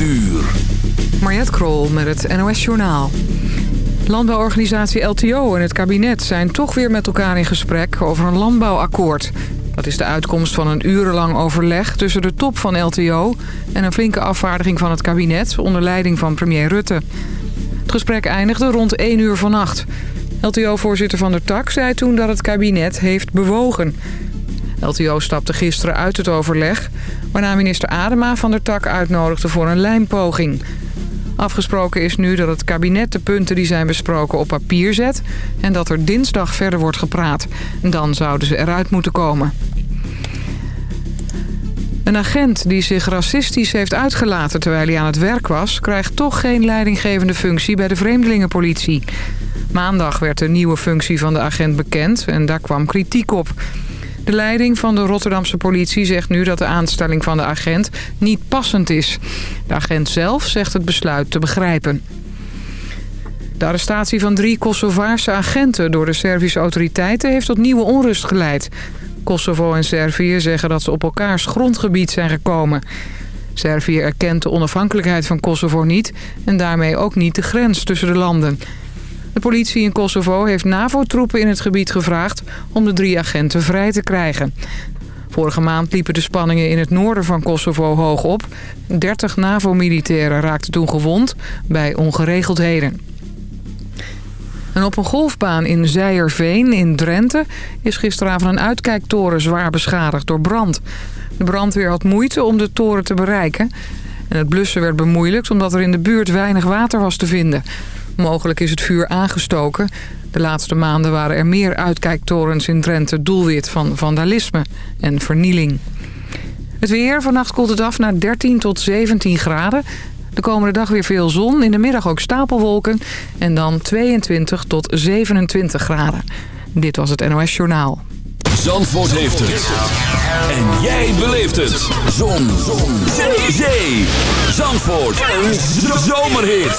uur. Krol met het NOS Journaal. Landbouworganisatie LTO en het kabinet zijn toch weer met elkaar in gesprek over een landbouwakkoord. Dat is de uitkomst van een urenlang overleg tussen de top van LTO... en een flinke afvaardiging van het kabinet onder leiding van premier Rutte. Het gesprek eindigde rond 1 uur vannacht. LTO-voorzitter Van der Tak zei toen dat het kabinet heeft bewogen. LTO stapte gisteren uit het overleg... waarna minister Adema Van der Tak uitnodigde voor een lijnpoging... Afgesproken is nu dat het kabinet de punten die zijn besproken op papier zet... en dat er dinsdag verder wordt gepraat. Dan zouden ze eruit moeten komen. Een agent die zich racistisch heeft uitgelaten terwijl hij aan het werk was... krijgt toch geen leidinggevende functie bij de vreemdelingenpolitie. Maandag werd de nieuwe functie van de agent bekend en daar kwam kritiek op... De leiding van de Rotterdamse politie zegt nu dat de aanstelling van de agent niet passend is. De agent zelf zegt het besluit te begrijpen. De arrestatie van drie Kosovaarse agenten door de Servische autoriteiten heeft tot nieuwe onrust geleid. Kosovo en Servië zeggen dat ze op elkaars grondgebied zijn gekomen. Servië erkent de onafhankelijkheid van Kosovo niet en daarmee ook niet de grens tussen de landen. De politie in Kosovo heeft NAVO-troepen in het gebied gevraagd om de drie agenten vrij te krijgen. Vorige maand liepen de spanningen in het noorden van Kosovo hoog op. 30 NAVO-militairen raakten toen gewond bij ongeregeldheden. En op een golfbaan in Zijerveen in Drenthe is gisteravond een uitkijktoren zwaar beschadigd door brand. De brandweer had moeite om de toren te bereiken. En het blussen werd bemoeilijkt omdat er in de buurt weinig water was te vinden. Mogelijk is het vuur aangestoken. De laatste maanden waren er meer uitkijktorens in Drenthe doelwit van vandalisme en vernieling. Het weer, vannacht koelt het af naar 13 tot 17 graden. De komende dag weer veel zon, in de middag ook stapelwolken... en dan 22 tot 27 graden. Dit was het NOS Journaal. Zandvoort heeft het. En jij beleeft het. Zon. zon. Zee. Zee. Zandvoort. Een zomerhit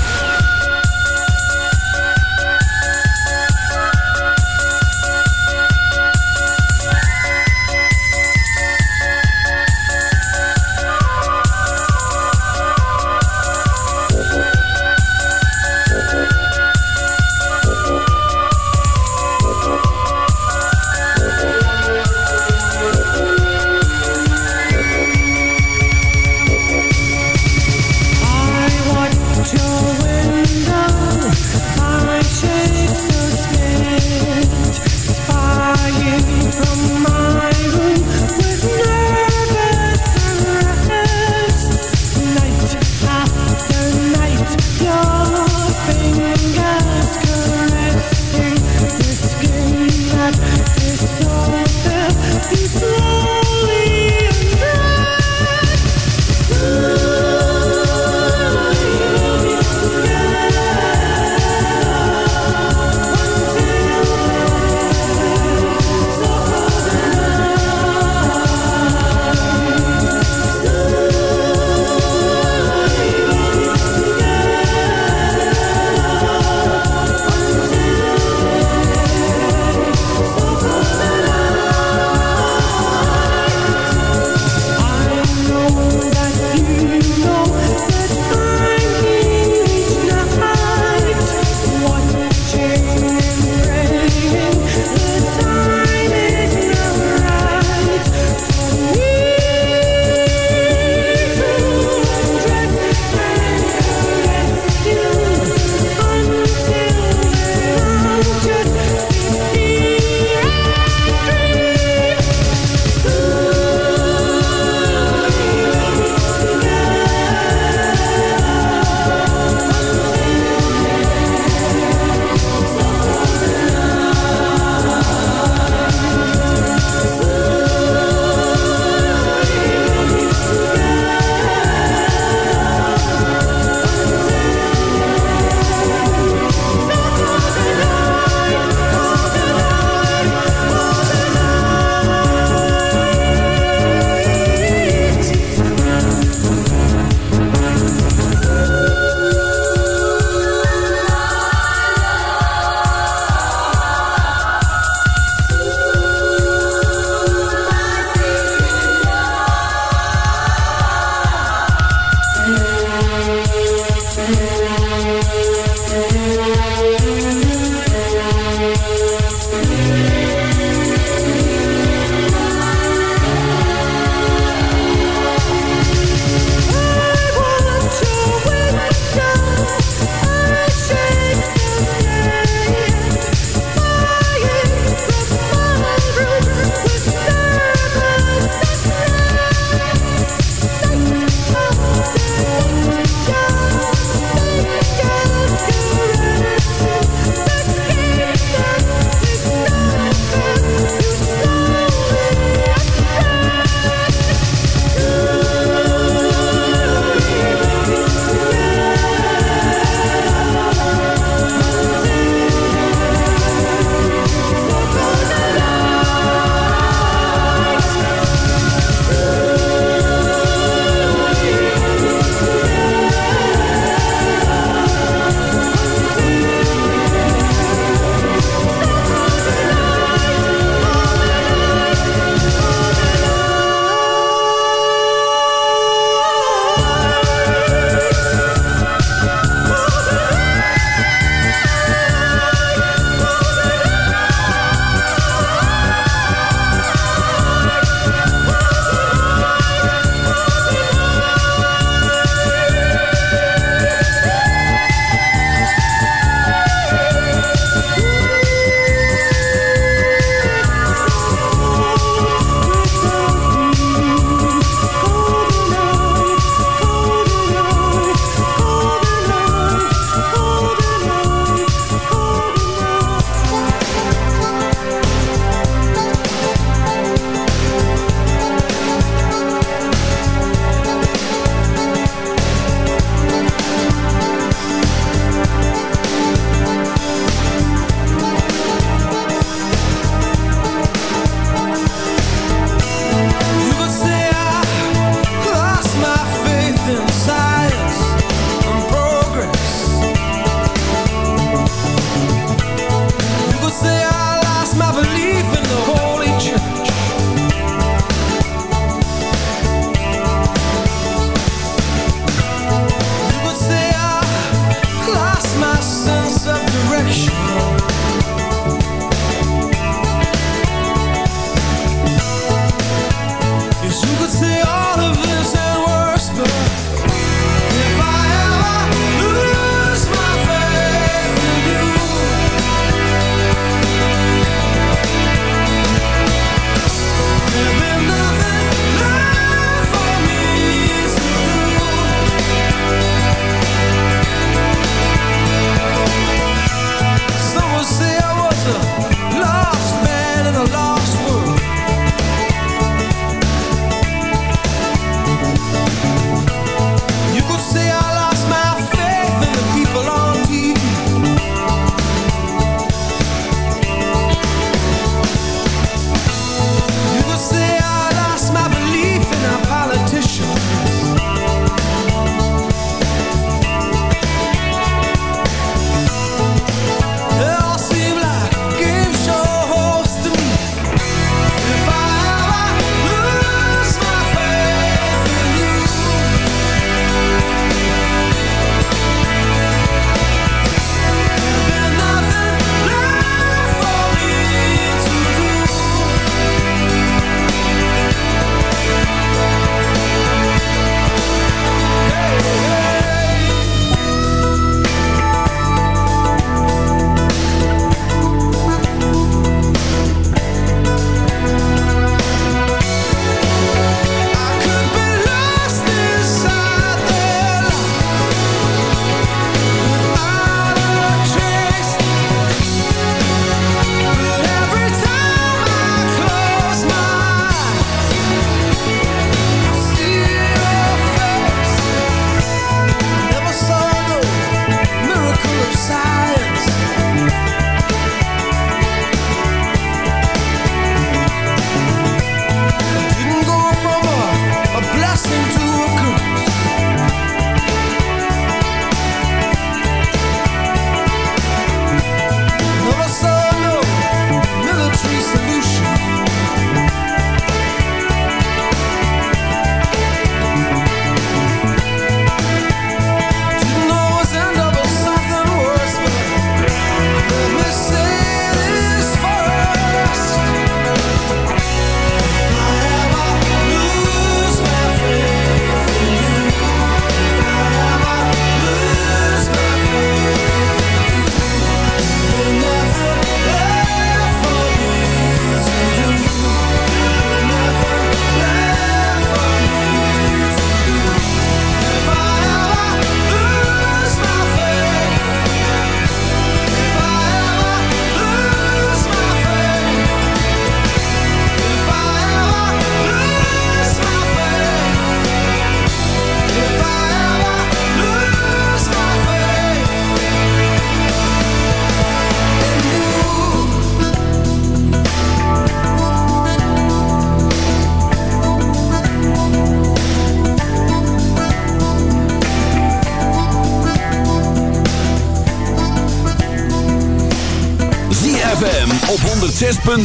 106.9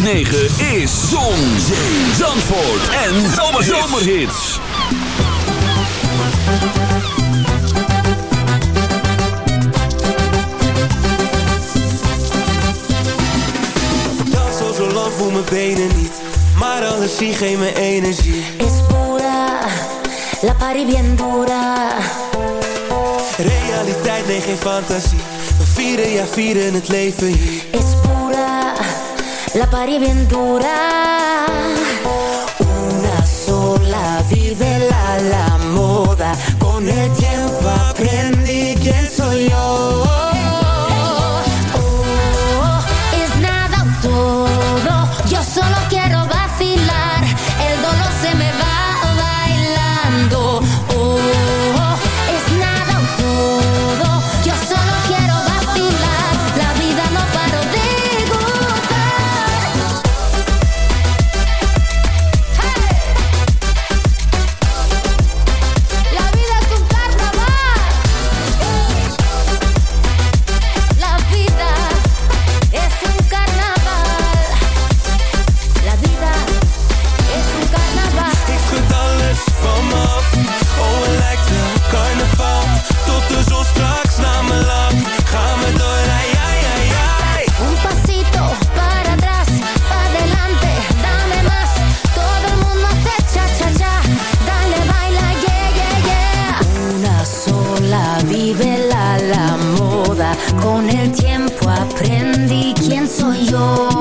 is Zon, Zandvoort en Zomerhits. Dat zo zo lang voel mijn benen niet, maar alles zie geen mijn energie. Is pura, la pari bien dura. Realiteit, nee geen fantasie, we vieren, ja vieren het leven hier. Is pura. la pari bien dura. Una sola, vívela a la moda. Con el tiempo aprendí quién soy yo. Oh, es nada todo, yo solo quiero vacilar. corazón.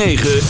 106.9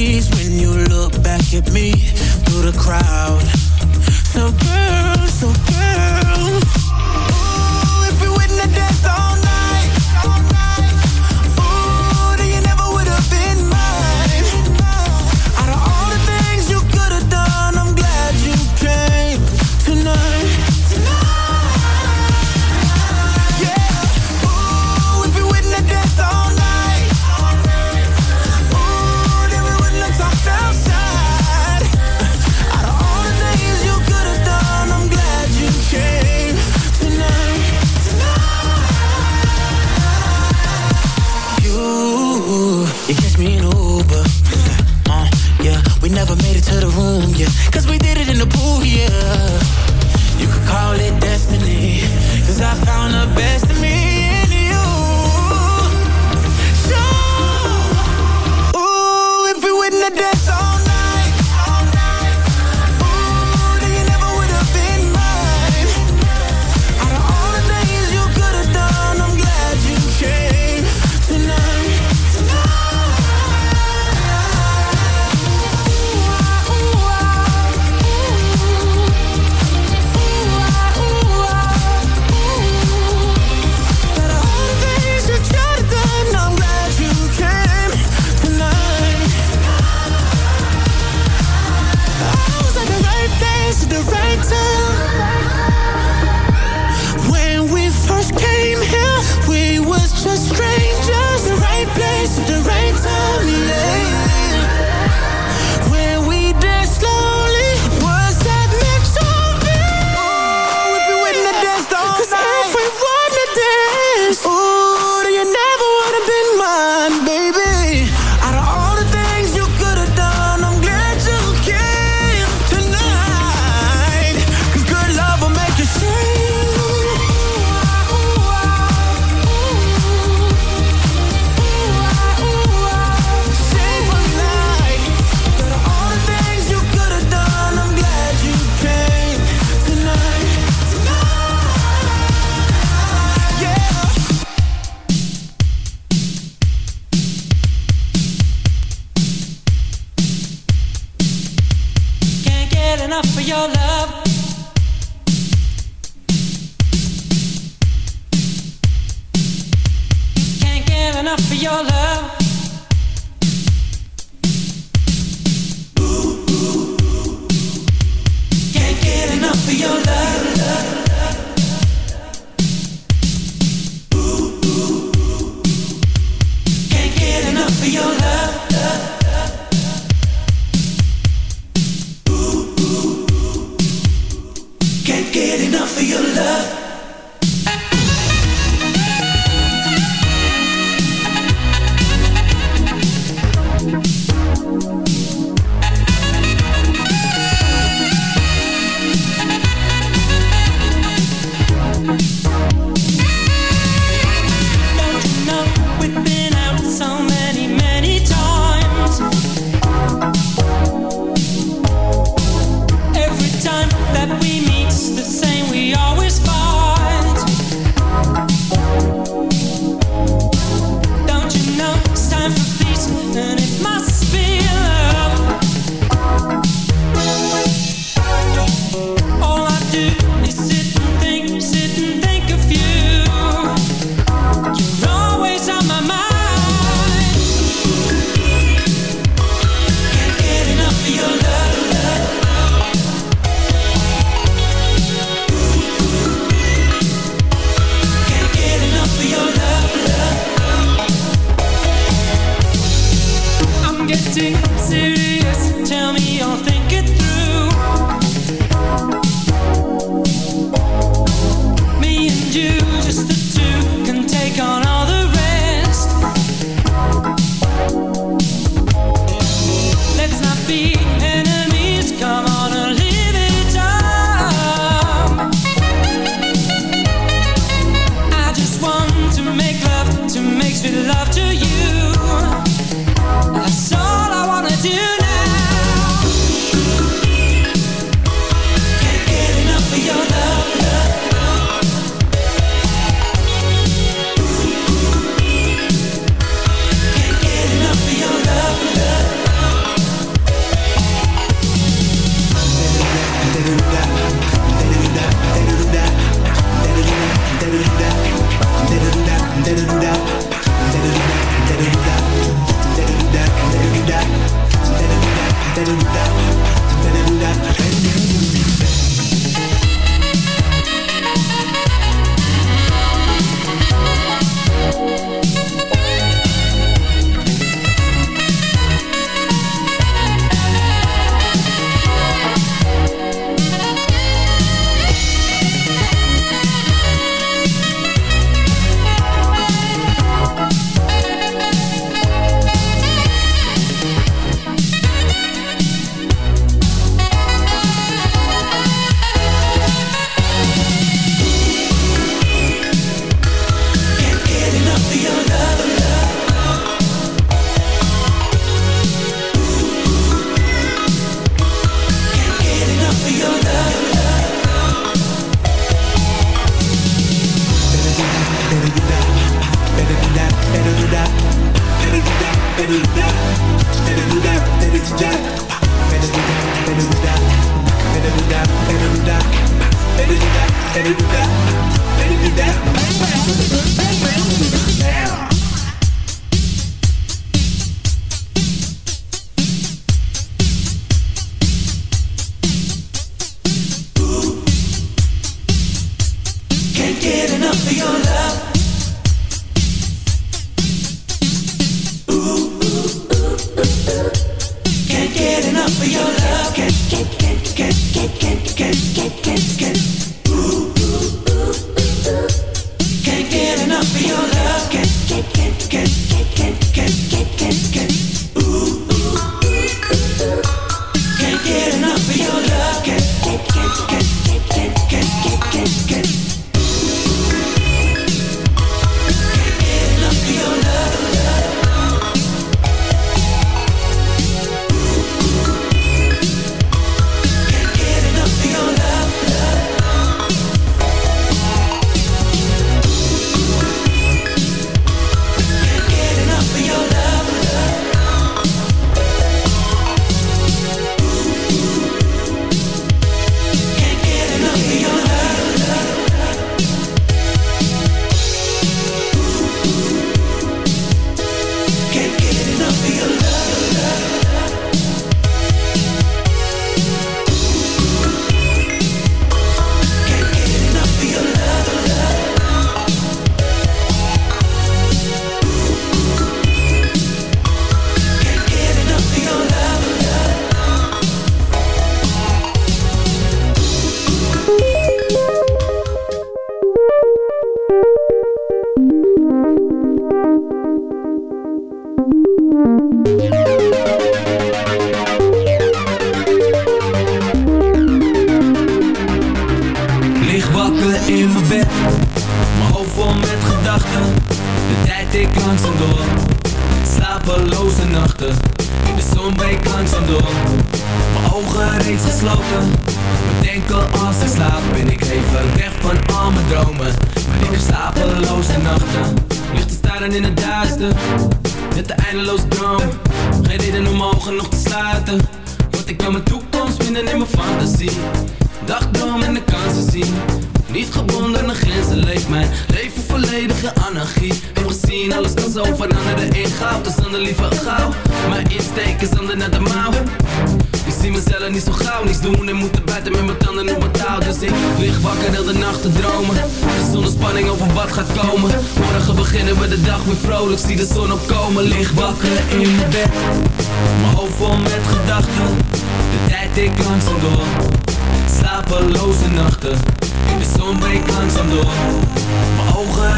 knees when you look back at me through the crowd. So girl, so girl, ooh, if we win the dance Cause we did it in the pool, yeah. You could call it destiny Cause I found the best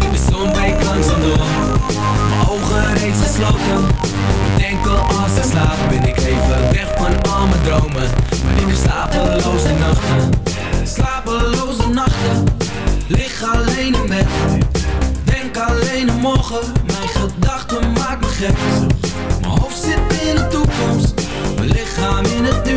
De zon breekt langzaam door, mijn ogen reeds gesloten. Mijn denken als ik slaap, ben ik even weg van al mijn dromen. Maar ik heb slapeloze nachten, slapeloze nachten. Lig alleen in bed, denk alleen aan morgen. Mijn gedachten maken me gek. Mijn hoofd zit in de toekomst, mijn lichaam in het nu.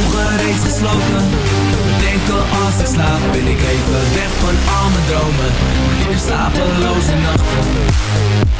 ogen reeds gesloten. Denken als ik slaap ben ik even weg van al mijn dromen heb slapeloze nachten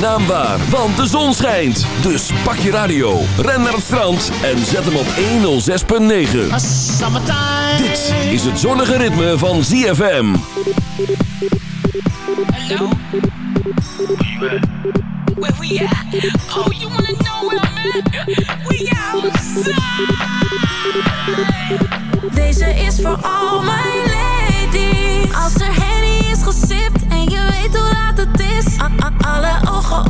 Naam want de zon schijnt. Dus pak je radio, ren naar het strand en zet hem op 106.9. Dit is het zonnige ritme van ZFM. Hello? Where we at? Oh, you wanna know where I'm at? We. Deze is voor al mijn ladies. Als er Henny is gesipt en je weet hoe laat het is. Alle ogen